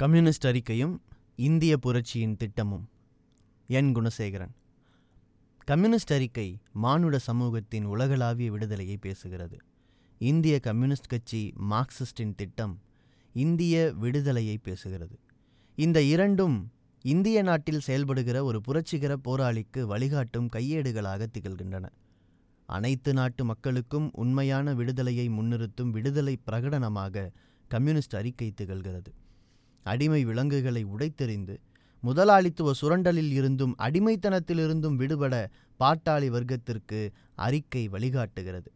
Communist அறிக்கையும் இந்திய புரட்சியின் திட்டமும். என் குணசேகரன். கம்யூனிஸ்ட் அறிக்கை மானுட சமூகத்தின் உலகளாவிய விடுதலையை பேசுகிறது. இந்திய கம்யூனிஸ்ட் கட்சி மார்க்சிஸ்டின் திட்டம் இந்திய விடுதலையை பேசுகிறது. இந்த இரண்டும் இந்திய நாட்டில் செயல்படுகிற ஒரு புரட்சிகர போராளிக்கு வழிகாட்டும் கையேடுகளாக திகழ்கின்றன. அனைத்து நாட்டு மக்களுக்கும் உண்மையான விடுதலையை முன்னிறுத்தும் விடுதலை பிரகடனமாக கம்யூனிஸ்ட் அறிக்கை திகழ்கிறது. அடிமை விலங்குகளை உடைத்தெறிந்து முதலாளித்துவ சுரண்டலில் இருந்தும் அடிமைத்தனத்திலிருந்தும் விடுபட பாட்டாளி வர்க்கத்திற்கு அறிக்கை வழிகாட்டுகிறது.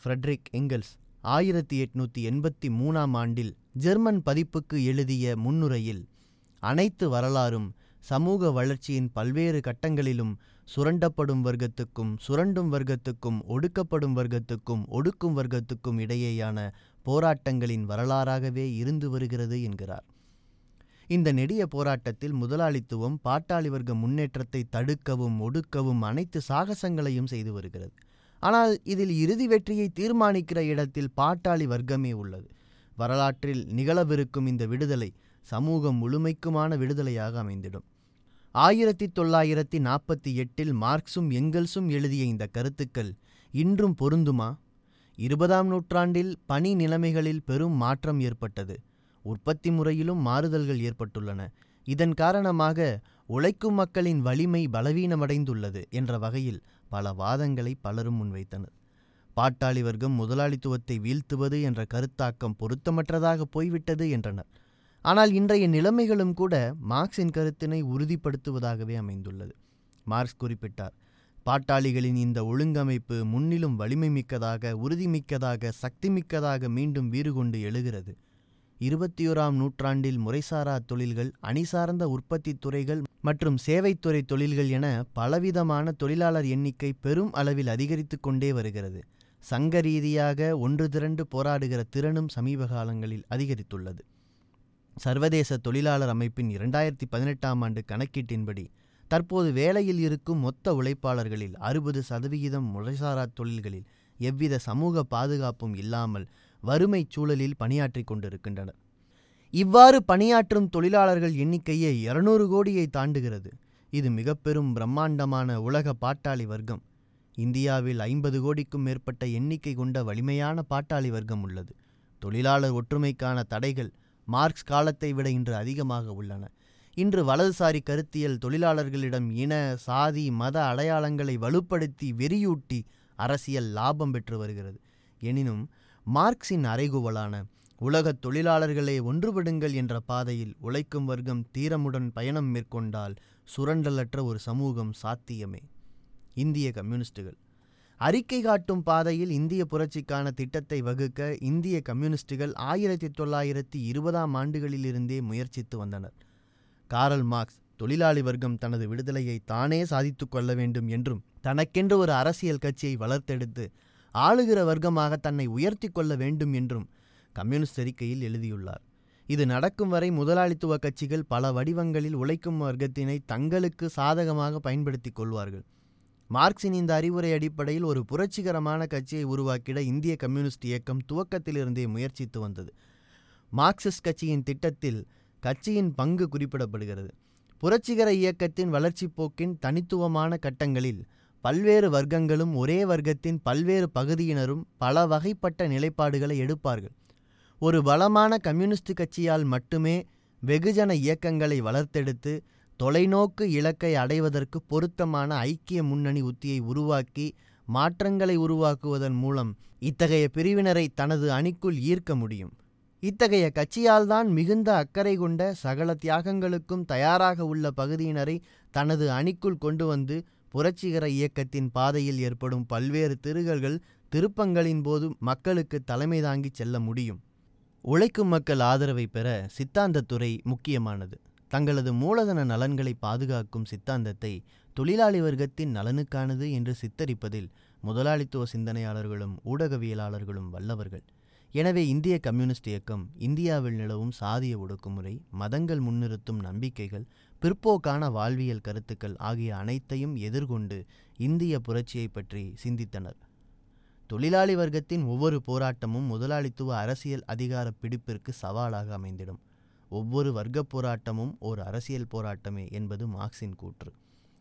ஃப்ரெட்ரிக் எங்கல்ஸ் ஆயிரத்தி எட்நூத்தி எண்பத்தி மூணாம் ஆண்டில் ஜெர்மன் பதிப்புக்கு எழுதிய முன்னுரையில் அனைத்து வரலாறும் சமூக வளர்ச்சியின் பல்வேறு கட்டங்களிலும் சுரண்டப்படும் வர்க்கத்துக்கும் சுரண்டும் வர்க்கத்துக்கும் ஒடுக்கப்படும் வர்க்கத்துக்கும் ஒடுக்கும் வர்க்கத்துக்கும் இடையேயான போராட்டங்களின் வரலாறாகவே இருந்து வருகிறது என்கிறார். இந்த நெடிய போராட்டத்தில் முதலாளித்துவம் பாட்டாளி வர்க்க முன்னேற்றத்தை தடுக்கவும் ஒடுக்கவும் அனைத்து சாகசங்களையும் செய்து வருகிறது. ஆனால் இதில் இறுதி வெற்றியை தீர்மானிக்கிற இடத்தில் பாட்டாளி வர்க்கமே உள்ளது. வரலாற்றில் நிகழவிருக்கும் இந்த விடுதலை சமூகம் முழுமைக்குமான விடுதலையாக அமைந்திடும். ஆயிரத்தி தொள்ளாயிரத்தி நாற்பத்தி எட்டில் மார்க்சும் எங்கல்ஸும் எழுதிய இந்த கருத்துக்கள் இன்றும் பொருந்துமா? இருபதாம் நூற்றாண்டில் பணி நிலைமைகளில் பெரும் மாற்றம் ஏற்பட்டது. உற்பத்தி முறையிலும் மாறுதல்கள் ஏற்பட்டுள்ளன. இதன் காரணமாக உழைக்கும் மக்களின் வலிமை பலவீனமடைந்துள்ளது என்ற வகையில் பல வாதங்களை பலரும் முன்வைத்தனர். பாட்டாளி வர்க்கம் முதலாளித்துவத்தை வீழ்த்துவது என்ற கருத்தாக்கம் பொருத்தமற்றதாக போய்விட்டது என்றனர். ஆனால் இன்றைய நிலைமைகளும் கூட மார்க்சின் கருத்தினை உறுதிப்படுத்துவதாகவே அமைந்துள்ளது. மார்க்ஸ் குறிப்பிட்டார் பாட்டாளிகளின் இந்த ஒழுங்கமைப்பு முன்னிலும் வலிமை மிக்கதாக உறுதிமிக்கதாக சக்திமிக்கதாக மீண்டும் வீறு கொண்டு எழுகிறது. இருபத்தியோராம் நூற்றாண்டில் முறைசாரா தொழில்கள் அணிசார்ந்த உற்பத்தி துறைகள் மற்றும் சேவைத்துறை தொழில்கள் என பலவிதமான தொழிலாளர் எண்ணிக்கை பெரும் அளவில் அதிகரித்து கொண்டே வருகிறது. சங்க ரீதியாக ஒன்று திரண்டு போராடுகிற திறனும் சமீப காலங்களில் அதிகரித்துள்ளது. சர்வதேச தொழிலாளர் அமைப்பின் இரண்டாயிரத்தி பதினெட்டாம் ஆண்டு கணக்கீட்டின்படி தற்போது வேலையில் இருக்கும் மொத்த உழைப்பாளர்களில் அறுபது சதவிகிதம் முறைசாரா தொழில்களில் எவ்வித சமூக பாதுகாப்பும் இல்லாமல் வறுமை சூழலில் பணியாற்றி கொண்டிருக்கின்றனர். இவ்வாறு பணியாற்றும் தொழிலாளர்கள் எண்ணிக்கையே இருநூறு கோடியை தாண்டுகிறது. இது மிக பெரும் பிரம்மாண்டமான உலக பாட்டாளி வர்க்கம். இந்தியாவில் ஐம்பது கோடிக்கும் மேற்பட்ட எண்ணிக்கை கொண்ட வலிமையான பாட்டாளி வர்க்கம் உள்ளது. தொழிலாளர் ஒற்றுமைக்கான தடைகள் மார்க்ஸ் காலத்தை விட இன்று அதிகமாக உள்ளன. இன்று வலதுசாரி கருத்தியல் தொழிலாளர்களிடம் இன சாதி மத அடையாளங்களை வலுப்படுத்தி வெறியூட்டி அரசியல் லாபம் பெற்று வருகிறது. எனினும் மார்க்சின் அறைகுவலான உலகத் தொழிலாளர்களே ஒன்றுபடுங்கள் என்ற பாதையில் உழைக்கும் வர்க்கம் தீரமுடன் பயணம் மேற்கொண்டால் சுரண்டலற்ற ஒரு சமூகம் சாத்தியமே. இந்திய கம்யூனிஸ்டுகள். அறிக்கை காட்டும் பாதையில் இந்திய புரட்சிக்கான திட்டத்தை வகுக்க இந்திய கம்யூனிஸ்டுகள் ஆயிரத்தி தொள்ளாயிரத்தி இருபதாம் ஆண்டுகளிலிருந்தே முயற்சித்து வந்தனர். காரல் மார்க்ஸ் தொழிலாளி வர்க்கம் தனது விடுதலையை தானே சாதித்து கொள்ள வேண்டும் என்றும் தனக்கென்று ஒரு அரசியல் கட்சியை வளர்த்தெடுத்து ஆளுகிற வர்க்கமாக தன்னை உயர்த்தி கொள்ள வேண்டும் என்றும் கம்யூனிஸ்ட் அறிக்கையில் எழுதியுள்ளார். இது நடக்கும் வரை முதலாளித்துவ கட்சிகள் பல வடிவங்களில் உழைக்கும் வர்க்கத்தினை தங்களுக்கு சாதகமாக பயன்படுத்திக் கொள்வார்கள். மார்க்சின் இந்த அறிவுரை அடிப்படையில் ஒரு புரட்சிகரமான கட்சியை உருவாக்கிட இந்திய கம்யூனிஸ்ட் இயக்கம் துவக்கத்திலிருந்தே முயற்சித்து வந்தது. மார்க்சிஸ்ட் கட்சியின் திட்டத்தில் கட்சியின் பங்கு குறிப்பிடப்படுகிறது. புரட்சிகர இயக்கத்தின் வளர்ச்சிப் போக்கின் தனித்துவமான கட்டங்களில் பல்வேறு வர்க்கங்களும் ஒரே வர்க்கத்தின் பல்வேறு பகுதியினரும் பல வகைப்பட்ட நிலைப்பாடுகளை எடுப்பார்கள். ஒரு பலமான கம்யூனிஸ்ட் கட்சியால் மட்டுமே வெகுஜன இயக்கங்களை வளர்த்தெடுத்து தொலைநோக்கு இலக்கை அடைவதற்கு பொருத்தமான ஐக்கிய முன்னணி உத்தியை உருவாக்கி மாற்றங்களை உருவாக்குவதன் மூலம் இத்தகைய பிரிவினரை தனது அணிக்குள் ஈர்க்க முடியும். இத்தகைய கட்சியால்தான் மிகுந்த அக்கறை கொண்ட சகல தியாகங்களுக்கும் தயாராக உள்ள பகுதியினரை தனது அணிக்குள் கொண்டு வந்து புரட்சிகர இயக்கத்தின் பாதையில் ஏற்படும் பல்வேறு திருகல்கள் திருப்பங்களின் போது மக்களுக்கு தலைமை தாங்கி செல்ல முடியும். உழைக்கும் மக்கள் ஆதரவை பெற சித்தாந்தத்துறை முக்கியமானது. தங்களது மூலதன நலன்களை பாதுகாக்கும் சித்தாந்தத்தை தொழிலாளி வர்க்கத்தின் நலனுக்கானது என்று சித்தரிப்பதில் முதலாளித்துவ சிந்தனையாளர்களும் ஊடகவியலாளர்களும் வல்லவர்கள். எனவே இந்திய கம்யூனிஸ்ட் இயக்கம் இந்தியாவில் நிலவும் சாதிய ஒடுக்குமுறை மதங்கள் முன்னிறுத்தும் நம்பிக்கைகள் பிற்போக்கான வாழ்வியல் கருத்துக்கள் ஆகிய அனைத்தையும் எதிர்கொண்டு இந்திய புரட்சியை பற்றி சிந்தித்தனர். தொழிலாளி வர்க்கத்தின் ஒவ்வொரு போராட்டமும் முதலாளித்துவ அரசியல் அதிகார பிடிப்பிற்கு சவாலாக அமைந்திடும். ஒவ்வொரு வர்க்க போராட்டமும் ஒரு அரசியல் போராட்டமே என்பது மார்க்சின் கூற்று.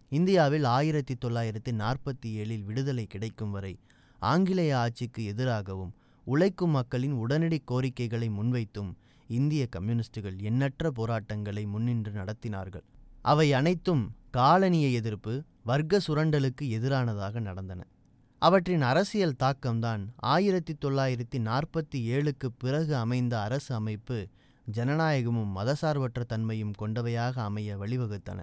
இந்தியாவில் ஆயிரத்தி தொள்ளாயிரத்தி நாற்பத்தி ஏழில் விடுதலை கிடைக்கும் வரை ஆங்கிலேய ஆட்சிக்கு எதிராகவும் உழைக்கும் மக்களின் உடனடி கோரிக்கைகளை முன்வைத்தும் இந்திய கம்யூனிஸ்டுகள் எண்ணற்ற போராட்டங்களை முன்னின்று நடத்தினார்கள். அவை அனைத்தும் காலனிய எதிர்ப்பு வர்க்க சுரண்டலுக்கு எதிரானதாக நடந்தன. அவற்றின் அரசியல் தாக்கம்தான் ஆயிரத்தி தொள்ளாயிரத்தி நாற்பத்தி ஏழுக்கு பிறகு அமைந்த அரசு அமைப்பு ஜனநாயகமும் மதசார்பற்ற தன்மையும் கொண்டவையாக அமைய வழிவகுத்தன.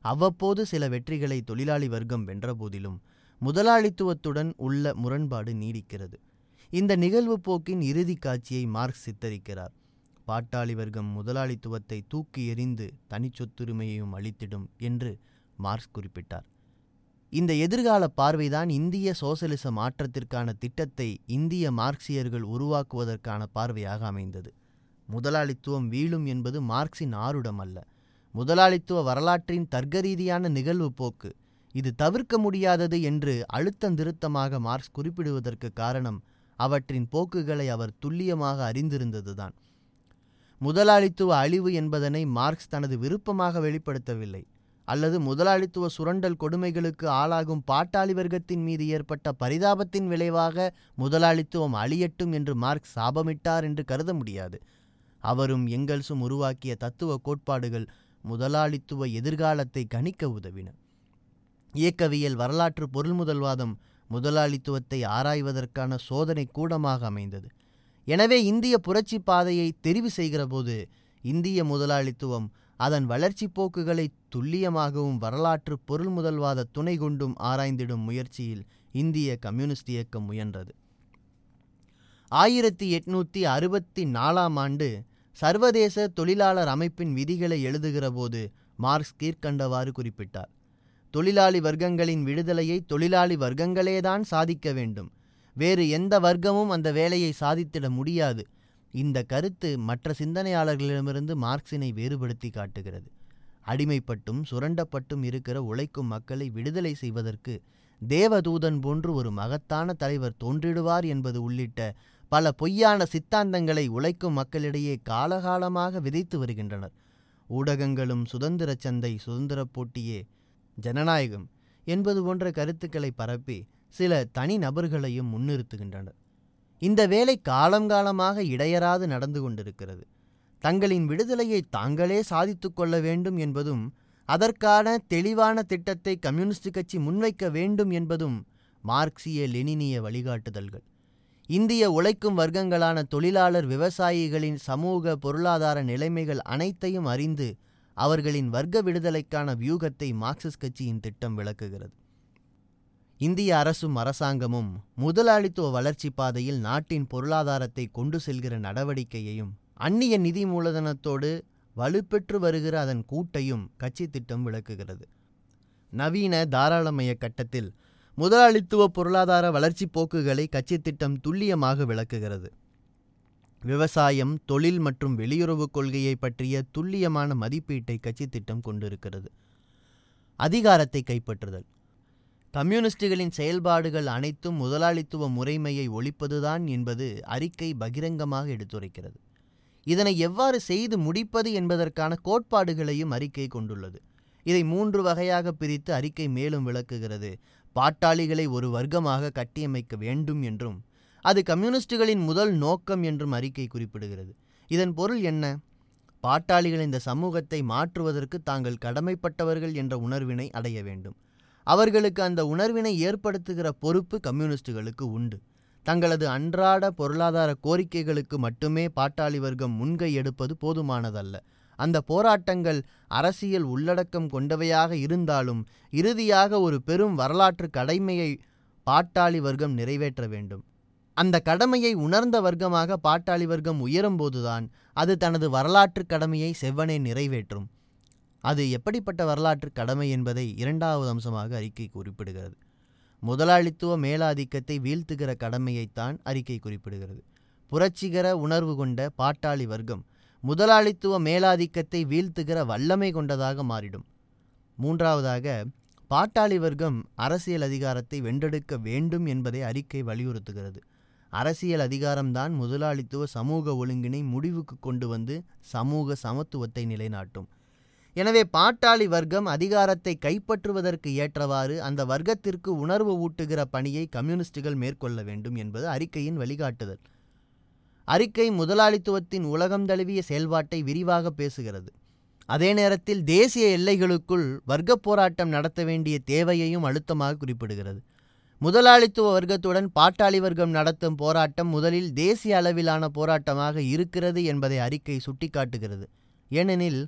அவ்வப்போது சில வெற்றிகளை தொழிலாளி வர்க்கம் வென்றபோதிலும் முதலாளித்துவத்துடன் உள்ள முரண்பாடு நீடிக்கிறது. இந்த நிகழ்வு போக்கின் இறுதி காட்சியை மார்க்ஸ் சித்தரிக்கிறார். பாட்டாளி வர்க்கம் முதலாளித்துவத்தை தூக்கி எறிந்து தனிச்சொத்துரிமையையும் அளித்திடும் என்று மார்க்ஸ் குறிப்பிட்டார். இந்த எதிர்கால பார்வைதான் இந்திய சோசலிச மாற்றத்திற்கான திட்டத்தை இந்திய மார்க்சியர்கள் உருவாக்குவதற்கான பார்வையாக அமைந்தது. முதலாளித்துவம் வீழும் என்பது மார்க்சின் ஆருடம் அல்ல. முதலாளித்துவ வரலாற்றின் தர்க்கரீதியான நிகழ்வு போக்கு. இது தவிர்க்க முடியாதது என்று அழுத்தந்திருத்தமாக மார்க்ஸ் குறிப்பிடுவதற்கு காரணம் அவற்றின் போக்குகளை அவர் துல்லியமாக அறிந்திருந்ததுதான். முதலாளித்துவ அழிவு என்பதனை மார்க்ஸ் தனது விருப்பமாக வெளிப்படுத்தவில்லை. அல்லது முதலாளித்துவ சுரண்டல் கொடுமைகளுக்கு ஆளாகும் பாட்டாளி வர்க்கத்தின் மீது ஏற்பட்ட பரிதாபத்தின் விளைவாக முதலாளித்துவம் அழியட்டும் என்று மார்க்ஸ் சாபமிட்டார் என்று கருத முடியாது. அவரும் எங்கல்ஸும் உருவாக்கிய தத்துவ கோட்பாடுகள் முதலாளித்துவ எதிர்காலத்தை கணிக்க உதவின. இயக்கவியல் வரலாற்று பொருள்முதல்வாதம் முதலாளித்துவத்தை ஆராய்வதற்கான சோதனை கூடமாக அமைந்தது. எனவே இந்திய புரட்சி பாதையை தெரிவு செய்கிறபோது இந்திய முதலாளித்துவம் அதன் வளர்ச்சி போக்குகளை துல்லியமாகவும் வரலாற்று பொருள்முதல்வாத துணை கொண்டும் ஆராய்ந்திடும் முயற்சியில் இந்திய கம்யூனிஸ்ட் இயக்கம் முயன்றது. ஆயிரத்தி எட்நூற்றி அறுபத்தி நாலாம் ஆண்டு சர்வதேச தொழிலாளர் அமைப்பின் விதிகளை எழுதுகிறபோது மார்க்ஸ் கீழ்க்கண்டவாறு குறிப்பிட்டார். தொழிலாளி வர்க்கங்களின் விடுதலையை தொழிலாளி வர்க்கங்களேதான் சாதிக்க வேண்டும். வேறு எந்த வர்க்கமும் அந்த வேலையை சாதித்திட முடியாது. இந்த கருத்து மற்ற சிந்தனையாளர்களிடமிருந்து மார்க்சினை வேறுபடுத்தி காட்டுகிறது. அடிமைப்பட்டும் சுரண்டப்பட்டும் இருக்கிற உழைக்கும் மக்களை விடுதலை செய்வதற்கு தேவதூதன் போன்று ஒரு மகத்தான தலைவர் தோன்றிடுவார் என்பது உள்ளிட்ட பல பொய்யான சித்தாந்தங்களை உழைக்கும் மக்களிடையே காலகாலமாக விதைத்து வருகின்றனர். ஊடகங்களும் சுதந்திர சந்தை சுதந்திர போட்டியே ஜனநாயகம் என்பது போன்ற கருத்துக்களை பரப்பி சில தனி நபர்களையும் முன்னிறுத்துகின்றனர் இந்த வேலை காலங்காலமாக இடையறாது நடந்து கொண்டிருக்கிறது. தங்களின் விடுதலையை தாங்களே சாதித்து கொள்ள வேண்டும் என்பதும் அதற்கான தெளிவான திட்டத்தை கம்யூனிஸ்ட் கட்சி முன்வைக்க வேண்டும் என்பதும் மார்க்சிய லெனினிய வழிகாட்டுதல்கள். இந்திய உழைக்கும் வர்க்கங்களான தொழிலாளர் விவசாயிகளின் சமூக பொருளாதார நிலைமைகள் அனைத்தையும் அறிந்து அவர்களின் வர்க்க விடுதலைக்கான வியூகத்தை மார்க்சிஸ்ட் கட்சியின் திட்டம் விளக்குகிறது. இந்திய அரசும் அரசாங்கமும் முதலாளித்துவ வளர்ச்சி பாதையில் நாட்டின் பொருளாதாரத்தை கொண்டு செல்கிற நடவடிக்கையையும் அந்நிய நிதி மூலதனத்தோடு வலுப்பெற்று வருகிற அதன் கூட்டையும் கட்சி திட்டம் விளக்குகிறது. நவீன தாராளமய கட்டத்தில் முதலாளித்துவ பொருளாதார வளர்ச்சி போக்குகளை கட்சி திட்டம் துல்லியமாக விளக்குகிறது. விவசாயம் தொழில் மற்றும் வெளியுறவு கொள்கையை பற்றிய துல்லியமான மதிப்பீட்டை கட்சி திட்டம் கொண்டிருக்கிறது. அதிகாரத்தை கைப்பற்றுதல். கம்யூனிஸ்டுகளின் செயல்பாடுகள் அனைத்தும் முதலாளித்துவ முறைமையை ஒழிப்பதுதான் என்பது அறிக்கை பகிரங்கமாக எடுத்துரைக்கிறது. இதனை எவ்வாறு செய்து முடிப்பது என்பதற்கான கோட்பாடுகளையும் அறிக்கை கொண்டுள்ளது. இதை மூன்று வகையாக பிரித்து அறிக்கை மேலும் விளக்குகிறது. பாட்டாளிகளை ஒரு வர்க்கமாக கட்டியமைக்க வேண்டும் என்றும் அது கம்யூனிஸ்டுகளின் முதல் நோக்கம் என்றும் அறிக்கை குறிப்பிடுகிறது. இதன் பொருள் என்ன? பாட்டாளிகள் இந்த சமூகத்தை மாற்றுவதற்கு தாங்கள் கடமைப்பட்டவர்கள் என்ற உணர்வினை அடைய வேண்டும். அவர்களுக்கு அந்த உணர்வினை ஏற்படுத்துகிற பொறுப்பு கம்யூனிஸ்டுகளுக்கு உண்டு. தங்களது அன்றாட பொருளாதார கோரிக்கைகளுக்கு மட்டுமே பாட்டாளி வர்க்கம் முன்கை எடுப்பது போதுமானதல்ல. அந்த போராட்டங்கள் அரசியல் உள்ளடக்கம் கொண்டவையாக இருந்தாலும் இறுதியாக ஒரு பெரும் வரலாற்று கடமையை பாட்டாளி வர்க்கம் நிறைவேற்ற வேண்டும். அந்த கடமையை உணர்ந்த வர்க்கமாக பாட்டாளி வர்க்கம் உயரும்போதுதான் அது தனது வரலாற்று கடமையை செவ்வனே நிறைவேற்றும். அது எப்படிப்பட்ட வரலாற்று கடமை என்பதை இரண்டாவது அம்சமாக அறிக்கை குறிப்பிடுகிறது. முதலாளித்துவ மேலாதிக்கத்தை வீழ்த்துகிற கடமையைத்தான் அறிக்கை குறிப்பிடுகிறது. புரட்சிகர உணர்வு கொண்ட பாட்டாளி வர்க்கம் முதலாளித்துவ மேலாதிக்கத்தை வீழ்த்துகிற வல்லமை கொண்டதாக மாறிடும். மூன்றாவதாக பாட்டாளி வர்க்கம் அரசியல் அதிகாரத்தை வென்றெடுக்க வேண்டும் என்பதை அறிக்கை வலியுறுத்துகிறது. அரசியல் அதிகாரம்தான் முதலாளித்துவ சமூக ஒழுங்கினை முடிவுக்கு கொண்டு வந்து சமூக சமத்துவத்தை நிலைநாட்டும். எனவே பாட்டாளி வர்க்கம் அதிகாரத்தை கைப்பற்றுவதற்கு ஏற்றவாறு அந்த வர்க்கத்திற்கு உணர்வு ஊட்டுகிற பணியை கம்யூனிஸ்டுகள் மேற்கொள்ள வேண்டும் என்பது அறிக்கையின் வழிகாட்டுதல். அறிக்கை முதலாளித்துவத்தின் உலகம் தழுவிய செயல்பாட்டை விரிவாக பேசுகிறது. அதே நேரத்தில் தேசிய எல்லைகளுக்குள் வர்க்க போராட்டம் நடத்த வேண்டிய தேவையையும் அழுத்தமாக குறிப்பிடுகிறது. முதலாளித்துவ வர்க்கத்துடன் பாட்டாளி வர்க்கம் நடத்தும் போராட்டம் முதலில் தேசிய அளவிலான போராட்டமாக இருக்கிறது என்பதை அறிக்கை சுட்டிக்காட்டுகிறது. ஏனெனில்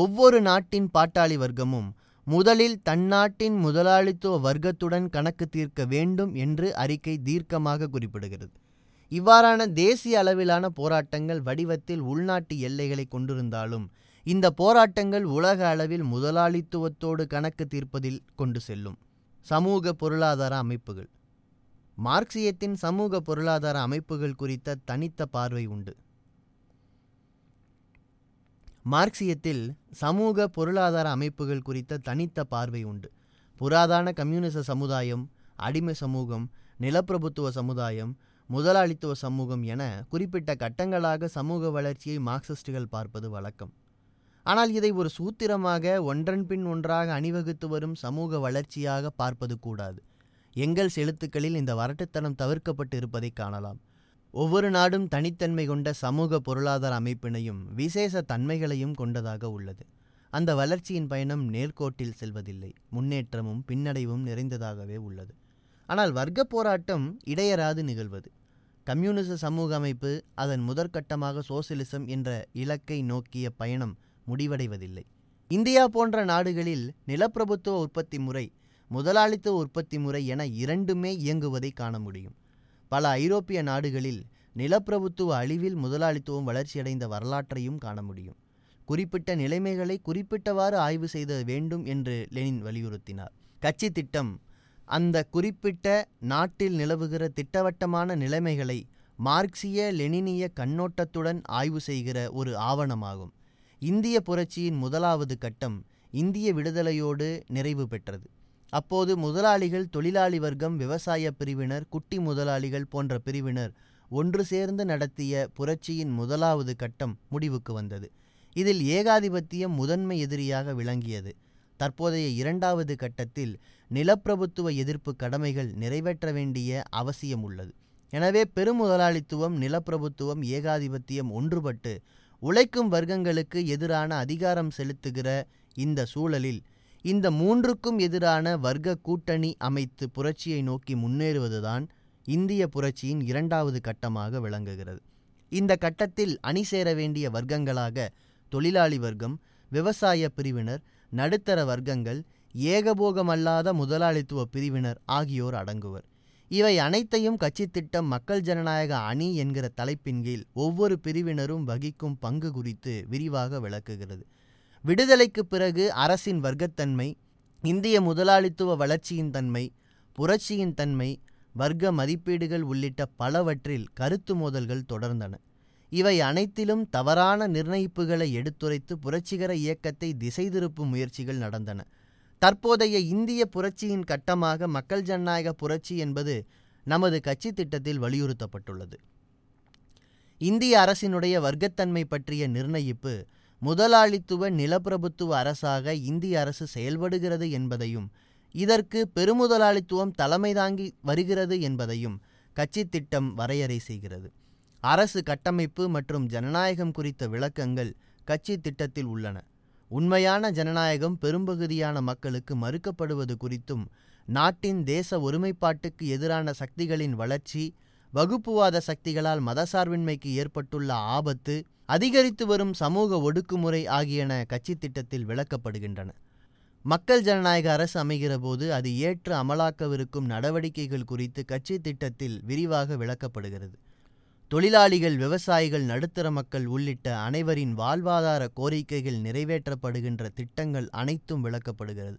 ஒவ்வொரு நாட்டின் பாட்டாளி வர்க்கமும் முதலில் தன்னாட்டின் முதலாளித்துவ வர்க்கத்துடன் கணக்கு தீர்க்க வேண்டும் என்று அறிக்கை தீர்க்கமாக குறிப்பிடுகிறது. இவ்வாறான தேசிய அளவிலான போராட்டங்கள் வடிவத்தில் உள்நாட்டு எல்லைகளை கொண்டிருந்தாலும் இந்த போராட்டங்கள் உலக அளவில் முதலாளித்துவத்தோடு கணக்கு தீர்ப்பதில் கொண்டு செல்லும். சமூக பொருளாதார அமைப்புகள். மார்க்சியத்தின் சமூக பொருளாதார அமைப்புகள் குறித்த தனித்த பார்வை உண்டு. மார்க்சியத்தில் சமூக பொருளாதார அமைப்புகள் குறித்த தனித்த பார்வை உண்டு. புராதான கம்யூனிச சமுதாயம் அடிமை சமூகம் நிலப்பிரபுத்துவ சமுதாயம் முதலாளித்துவ சமூகம் என குறிப்பிட்ட கட்டங்களாக சமூக வளர்ச்சியை மார்க்சிஸ்டுகள் பார்ப்பது வழக்கம். ஆனால் இதை ஒரு சூத்திரமாக ஒன்றன் பின் ஒன்றாக அணிவகுத்து வரும் சமூக வளர்ச்சியாக பார்ப்பது கூடாது. எங்கள் செலுத்துக்களில் இந்த வரட்டுத்தனம் தவிர்க்கப்பட்டு இருப்பதை காணலாம். ஒவ்வொரு நாடும் தனித்தன்மை கொண்ட சமூக பொருளாதார அமைப்பினையும் விசேஷ தன்மைகளையும் கொண்டதாக உள்ளது. அந்த வளர்ச்சியின் பயணம் நேர்கோட்டில் செல்வதில்லை. முன்னேற்றமும் பின்னடைவும் நிறைந்ததாகவே உள்ளது. ஆனால் வர்க்க போராட்டம் இடையராது நிகழ்வது. கம்யூனிச சமூக அமைப்பு அதன் முதற்கட்டமாக சோசியலிசம் என்ற இலக்கை நோக்கிய பயணம் முடிவடைவதில்லை. இந்தியா போன்ற நாடுகளில் நிலப்பிரபுத்துவ உற்பத்தி முறை முதலாளித்துவ உற்பத்தி முறை என இரண்டுமே இயங்குவதை காண முடியும். பல ஐரோப்பிய நாடுகளில் நிலப்பிரபுத்துவ அழிவில் முதலாளித்துவம் வளர்ச்சியடைந்த வரலாற்றையும் காண முடியும். குறிப்பிட்ட நிலைமைகளை குறிப்பிட்டவாறு ஆய்வு செய்த வேண்டும் என்று லெனின் வலியுறுத்தினார். கட்சி திட்டம் அந்த குறிப்பிட்ட நாட்டில் நிலவுகிற திட்டவட்டமான நிலைமைகளை மார்க்சிய லெனினிய கண்ணோட்டத்துடன் ஆய்வு செய்கிற ஒரு ஆவணமாகும். இந்திய புரட்சியின் முதலாவது கட்டம் இந்திய விடுதலையோடு நிறைவு பெற்றது. அப்போது முதலாளிகள் தொழிலாளி வர்க்கம் விவசாய பிரிவினர் குட்டி முதலாளிகள் போன்ற பிரிவினர் ஒன்று சேர்ந்து நடத்திய புரட்சியின் முதலாவது கட்டம் முடிவுக்கு வந்தது. இதில் ஏகாதிபத்தியம் முதன்மை எதிரியாக விளங்கியது. தற்போதைய இரண்டாவது கட்டத்தில் நிலப்பிரபுத்துவ எதிர்ப்பு கடமைகள் நிறைவேற்ற வேண்டிய அவசியம் உள்ளது. எனவே பெருமுதலாளித்துவம் நிலப்பிரபுத்துவம் ஏகாதிபத்தியம் ஒன்றுபட்டு உழைக்கும் வர்க்கங்களுக்கு எதிரான அதிகாரம் செலுத்துகிற இந்த சூழலில் இந்த மூன்றுக்கும் எதிரான வர்க்க கூட்டணி அமைத்து புரட்சியை நோக்கி முன்னேறுவதுதான் இந்திய புரட்சியின் இரண்டாவது கட்டமாக விளங்குகிறது. இந்த கட்டத்தில் அணி சேர வேண்டிய வர்க்கங்களாக தொழிலாளி வர்க்கம் விவசாய பிரிவினர் நடுத்தர வர்க்கங்கள் ஏகபோகமல்லாத முதலாளித்துவ பிரிவினர் ஆகியோர் அடங்குவர். இவை அனைத்தையும் கட்சி திட்டம் மக்கள் ஜனநாயக அணி என்கிற தலைப்பின் கீழ் ஒவ்வொரு பிரிவினரும் வகிக்கும் பங்கு குறித்து விரிவாக விளக்குகிறது. விடுதலைக்கு பிறகு அரசின் வர்க்கத்தன்மை இந்திய முதலாளித்துவ வளர்ச்சியின் தன்மை புரட்சியின் தன்மை வர்க்க மதிப்பீடுகள் உள்ளிட்ட பலவற்றில் கருத்து மோதல்கள் தொடர்ந்தன. இவை அனைத்திலும் தவறான நிர்ணயிப்புகளை எடுத்துரைத்து புரட்சிகர இயக்கத்தை திசை திருப்பும் முயற்சிகள் நடந்தன. தற்போதைய இந்திய புரட்சியின் கட்டமாக மக்கள் ஜனநாயக புரட்சி என்பது நமது கட்சி திட்டத்தில் வலியுறுத்தப்பட்டுள்ளது. இந்திய அரசினுடைய வர்க்கத்தன்மை பற்றிய நிர்ணயிப்பு முதலாளித்துவ நிலப்பிரபுத்துவ அரசாக இந்திய அரசு செயல்படுகிறது என்பதையும் இதற்கு பெருமுதலாளித்துவம் தலைமை தாங்கி வருகிறது என்பதையும் கட்சி திட்டம் வரையறை செய்கிறது. அரசு கட்டமைப்பு மற்றும் ஜனநாயகம் குறித்த விளக்கங்கள் கட்சி திட்டத்தில் உள்ளன. உண்மையான ஜனநாயகம் பெரும்பகுதியான மக்களுக்கு மறுக்கப்படுவது குறித்தும் நாட்டின் தேச ஒருமைப்பாட்டுக்கு எதிரான சக்திகளின் வளர்ச்சி வகுப்புவாத சக்திகளால் மதசார்பின்மைக்கு ஏற்பட்டுள்ள ஆபத்து அதிகரித்து வரும் சமூக ஒடுக்குமுறை ஆகியன கட்சி திட்டத்தில் விளக்கப்படுகின்றன. மக்கள் ஜனநாயக அரசு அமைகிற போது அது ஏற்று அமலாக்கவிருக்கும் நடவடிக்கைகள் குறித்து கட்சி திட்டத்தில் விரிவாக விளக்கப்படுகிறது. தொழிலாளிகள் விவசாயிகள் நடுத்தர மக்கள் உள்ளிட்ட அனைவரின் வாழ்வாதார கோரிக்கைகள் நிறைவேற்றப்படுகின்ற திட்டங்கள் அனைத்தும் விளக்கப்படுகிறது.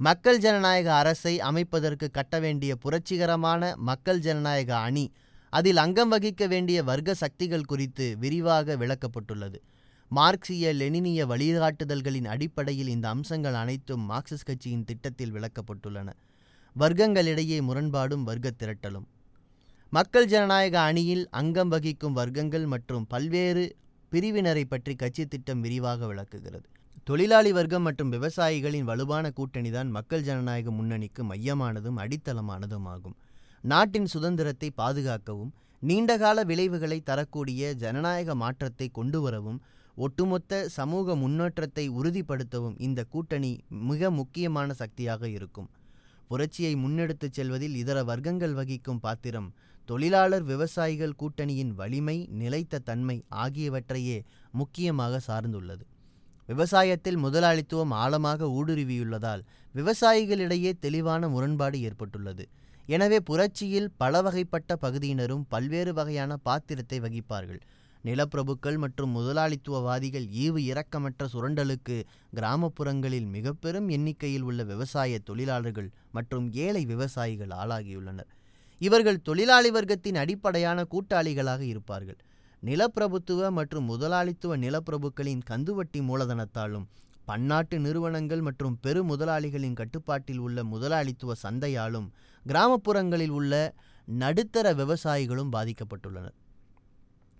மக்கள் ஜனநாயக அரசை அமைப்பதற்கு கட்ட வேண்டிய புரட்சிகரமான மக்கள் ஜனநாயக அணி அதில் அங்கம் வகிக்க வேண்டிய வர்க்க சக்திகள் குறித்து விரிவாக விளக்கப்பட்டுள்ளது. மார்க்சிய லெனினிய வழிகாட்டுதல்களின் அடிப்படையில் இந்த அம்சங்கள் அனைத்தும் மார்க்சிஸ்ட் கட்சியின் திட்டத்தில் விளக்கப்பட்டுள்ளன. வர்க்கங்களிடையே முரண்பாடும் வர்க்க திரட்டலும். மக்கள் ஜனநாயக அணியில் அங்கம் வகிக்கும் வர்க்கங்கள் மற்றும் பல்வேறு பிரிவினரை பற்றி கட்சி திட்டம் விரிவாக விளக்குகிறது. தொழிலாளி வர்க்கம் மற்றும் விவசாயிகளின் வலுவான கூட்டணிதான் மக்கள் ஜனநாயக முன்னணிக்கு மையமானதும் அடித்தளமானதும் ஆகும். நாட்டின் சுதந்திரத்தை பாதுகாக்கவும் நீண்டகால விளைவுகளை தரக்கூடிய ஜனநாயக மாற்றத்தை கொண்டுவரவும் ஒட்டுமொத்த சமூக முன்னேற்றத்தை உறுதிப்படுத்தவும் இந்த கூட்டணி மிக முக்கியமான சக்தியாக இருக்கும். புரட்சியை முன்னெடுத்துச் செல்வதில் இதர வர்க்கங்கள் வகிக்கும் பாத்திரம் தொழிலாளர் விவசாயிகள் கூட்டணியின் வலிமை நிலைத்த தன்மை ஆகியவற்றையே முக்கியமாக சார்ந்துள்ளது. விவசாயத்தில் முதலாளித்துவம் ஆழமாக ஊடுருவியுள்ளதால் விவசாயிகளிடையே தெளிவான முரண்பாடு ஏற்பட்டுள்ளது. எனவே புரட்சியில் பல வகைப்பட்ட பகுதியினரும் பல்வேறு வகையான பாத்திரத்தை வகிப்பார்கள். நிலப்பிரபுக்கள் மற்றும் முதலாளித்துவவாதிகள் ஈவு இரக்கமற்ற சுரண்டலுக்கு கிராமப்புறங்களில் மிக பெரும் எண்ணிக்கையில் உள்ள விவசாய தொழிலாளர்கள் மற்றும் ஏழை விவசாயிகள் ஆளாகியுள்ளனர். இவர்கள் தொழிலாளி வர்க்கத்தின் அடிப்படையான கூட்டாளிகளாக இருப்பார்கள். நிலப்பிரபுத்துவ மற்றும் முதலாளித்துவ நிலப்பிரபுக்களின் கந்துவட்டி மூலதனத்தாலும் பன்னாட்டு நிறுவனங்கள் மற்றும் பெரு முதலாளிகளின் கட்டுப்பாட்டில் உள்ள முதலாளித்துவ சந்தையாலும் கிராமப்புறங்களில் உள்ள நடுத்தர விவசாயிகளும் பாதிக்கப்பட்டுள்ளனர்.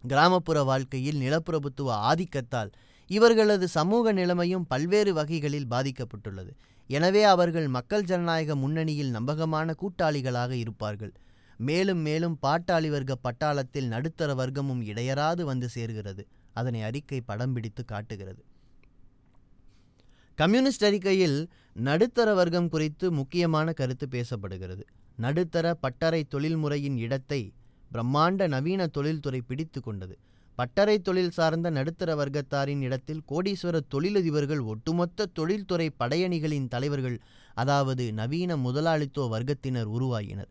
கிராமப்புற வாழ்க்கையில் நிலப்பிரபுத்துவ ஆதிக்கத்தால் இவர்களது சமூக நிலைமையும் பல்வேறு வகைகளில் பாதிக்கப்பட்டுள்ளது. எனவே அவர்கள் மக்கள் ஜனநாயக முன்னணியில் நம்பகமான கூட்டாளிகளாக இருப்பார்கள். மேலும் மேலும் பாட்டாளி வர்க்க பட்டாளத்தில் நடுத்தர வர்க்கமும் இடையராது வந்து சேர்கிறது. அதனை அறிக்கை படம் பிடித்து காட்டுகிறது. கம்யூனிஸ்ட் அறிக்கையில் நடுத்தர வர்க்கம் குறித்து முக்கியமான கருத்து பேசப்படுகிறது. நடுத்தர பட்டறை தொழில்முறையின் இடத்தை பிரம்மாண்ட நவீன தொழில்துறை பிடித்து கொண்டது. பட்டறை தொழில் சார்ந்த நடுத்தர வர்க்கத்தாரின் இடத்தில் கோடீஸ்வர தொழிலதிபர்கள் ஒட்டுமொத்த தொழில்துறை படையணிகளின் தலைவர்கள் அதாவது நவீன முதலாளித்துவ வர்க்கத்தினர் உருவாகினர்.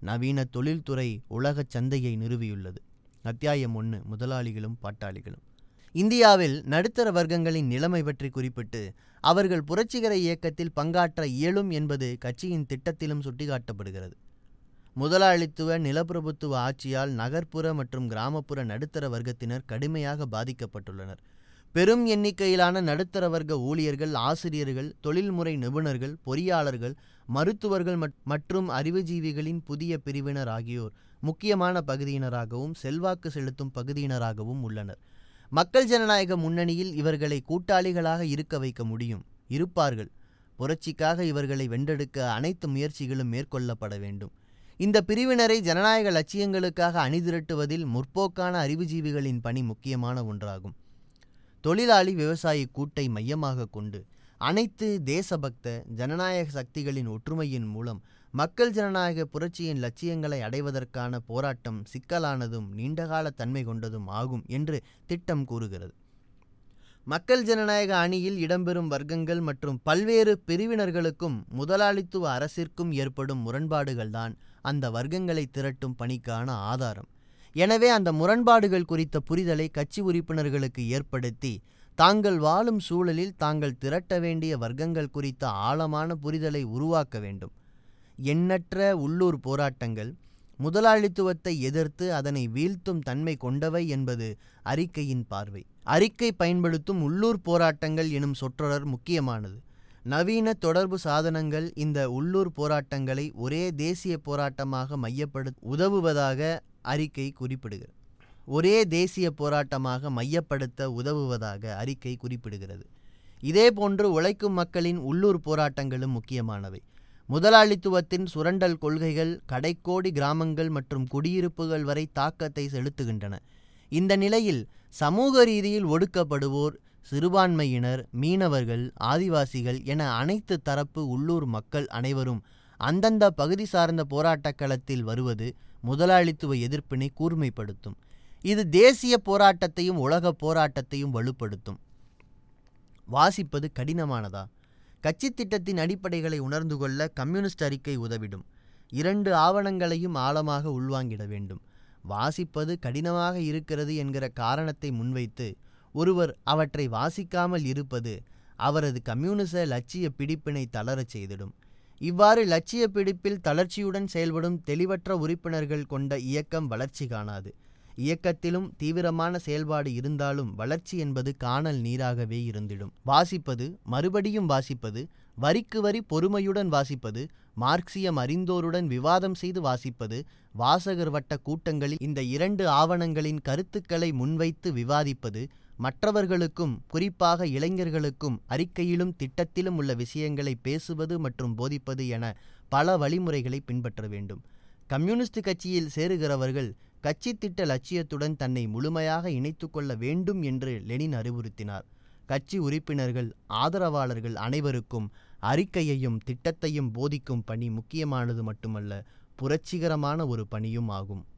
நவீன தொழில்துறை உலகச் சந்தையை நிறுவியுள்ளது. அத்தியாயம் ஒன்று முதலாளிகளும் பாட்டாளிகளும். இந்தியாவில் நடுத்தர வர்க்கங்களின் நிலைமை பற்றி குறிப்பிட்டு அவர்கள் புரட்சிகர இயக்கத்தில் பங்காற்ற இயலும் என்பது கட்சியின் திட்டத்திலும் சுட்டிக்காட்டப்படுகிறது. முதலாளித்துவ நிலப்பிரபுத்துவ ஆட்சியால் நகர்ப்புற மற்றும் கிராமப்புற நடுத்தர வர்க்கத்தினர் கடுமையாக பாதிக்கப்பட்டுள்ளனர். பெரும் எண்ணிக்கையிலான நடுத்தர வர்க்க ஊழியர்கள் ஆசிரியர்கள் தொழில்முறை நிபுணர்கள் பொறியாளர்கள் மருத்துவர்கள் மற்றும் அறிவுஜீவிகளின் புதிய பிரிவினர் ஆகியோர் முக்கியமான பகுதியினராகவும் செல்வாக்கு செலுத்தும் பகுதியினராகவும் உள்ளனர். மக்கள் ஜனநாயக முன்னணியில் இவர்களை கூட்டாளிகளாக இருக்க வைக்க முடியும். இருப்பார்கள். புரட்சிக்காக இவர்களை வென்றெடுக்க அனைத்து முயற்சிகளும் மேற்கொள்ளப்பட வேண்டும். இந்த பிரிவினரை ஜனநாயக லட்சியங்களுக்காக அணிதிரட்டுவதில் முற்போக்கான அறிவுஜீவிகளின் பணி முக்கியமான ஒன்றாகும். தொழிலாளி விவசாயி கூட்டை மையமாக கொண்டு அனைத்து தேசபக்த ஜனநாயக சக்திகளின் ஒற்றுமையின் மூலம் மக்கள் ஜனநாயக புரட்சியின் லட்சியங்களை அடைவதற்கான போராட்டம் சிக்கலானதும் நீண்டகால தன்மை கொண்டதும் ஆகும் என்று திட்டம் கூறுகிறது. மக்கள் ஜனநாயக அணியில் இடம்பெறும் வர்க்கங்கள் மற்றும் பல்வேறு பிரிவினர்களுக்கும் முதலாளித்துவ அரசிற்கும் ஏற்படும் முரண்பாடுகள்தான் அந்த வர்க்கங்களை திரட்டும் பணிக்கான ஆதாரம். எனவே அந்த முரண்பாடுகள் குறித்த புரிதலை கட்சி உறுப்பினர்களுக்கு ஏற்படுத்தி தாங்கள் வாழும் சூழலில் தாங்கள் திரட்ட வேண்டிய வர்க்கங்கள் குறித்த ஆழமான புரிதலை உருவாக்க வேண்டும். எண்ணற்ற உள்ளூர் போராட்டங்கள் முதலாளித்துவத்தை எதிர்த்து அதனை வீழ்த்தும் தன்மை கொண்டவை என்பது அறிக்கையின் பார்வை. அறிக்கை பயன்படுத்தும் உள்ளூர் போராட்டங்கள் எனும் சொற்றொடர் முக்கியமானது. நவீன தொடர்பு சாதனங்கள் இந்த உள்ளூர் போராட்டங்களை ஒரே தேசிய போராட்டமாக மையப்படு உதவுவதாக அறிக்கை குறிப்பிடுகிறது. ஒரே தேசிய போராட்டமாக மையப்படுத்த உதவுவதாக அறிக்கை குறிப்பிடுகிறது. இதேபோன்று உழைக்கும் மக்களின் உள்ளூர் போராட்டங்களும் முக்கியமானவை. முதலாளித்துவத்தின் சுரண்டல் கொள்கைகள் கடைக்கோடி கிராமங்கள் மற்றும் குடியிருப்புகள் வரை தாக்கத்தை செலுத்துகின்றன. இந்த நிலையில் சமூக ரீதியில் ஒடுக்கப்படுவோர் சிறுபான்மையினர் மீனவர்கள் ஆதிவாசிகள் என அனைத்து தரப்பு உள்ளூர் மக்கள் அனைவரும் அந்தந்த பகுதி சார்ந்த போராட்டக் களத்தில் வருவது முதலாளித்துவ எதிர்ப்பினை கூர்மைப்படுத்தும். இது தேசிய போராட்டத்தையும் உலக போராட்டத்தையும் வலுப்படுத்தும். வாசிப்பது கடினமானதா? கட்சி திட்டத்தின் அடிப்படைகளை உணர்ந்து கொள்ள கம்யூனிஸ்ட் அறிக்கை உதவிடும். இரண்டு ஆவணங்களையும் ஆழமாக உள்வாங்கிட வேண்டும். வாசிப்பது கடினமாக இருக்கிறது என்கிற காரணத்தை முன்வைத்து ஒருவர் அவற்றை வாசிக்காமல் இருப்பது அவரது கம்யூனிச லட்சிய பிடிப்பினை தளரச் செய்திடும். இவ்வாறு லட்சிய பிடிப்பில் தளர்ச்சியுடன் செயல்படும் தெளிவற்ற உறுப்பினர்கள் கொண்ட இயக்கம் வளர்ச்சி காணாது. இயக்கத்திலும் தீவிரமான செயல்பாடு இருந்தாலும் வளர்ச்சி என்பது காணல் நீராகவே இருந்திடும். வாசிப்பது மறுபடியும் வாசிப்பது வரிக்கு வரி பொறுமையுடன் வாசிப்பது மார்க்சியம் அறிந்தோருடன் விவாதம் செய்து வாசிப்பது வாசகர் வட்ட கூட்டங்களில் இந்த இரண்டு ஆவணங்களின் கருத்துக்களை முன்வைத்து விவாதிப்பது மற்றவர்களுக்கும் குறிப்பாக இளைஞர்களுக்கும் அறிக்கையிலும் திட்டத்திலும் உள்ள விஷயங்களை பேசுவது மற்றும் போதிப்பது என பல வழிமுறைகளை பின்பற்ற வேண்டும். கம்யூனிஸ்ட் கட்சியில் சேருகிறவர்கள் கட்சி திட்ட லட்சியத்துடன் தன்னை முழுமையாக இணைத்து கொள்ள வேண்டும் என்று லெனின் அறிவுறுத்தினார். கட்சி உறுப்பினர்கள் ஆதரவாளர்கள் அனைவருக்கும் அறிக்கையையும் திட்டத்தையும் போதிக்கும் பணி முக்கியமானது மட்டுமல்ல புரட்சிகரமான ஒரு பணியும் ஆகும்.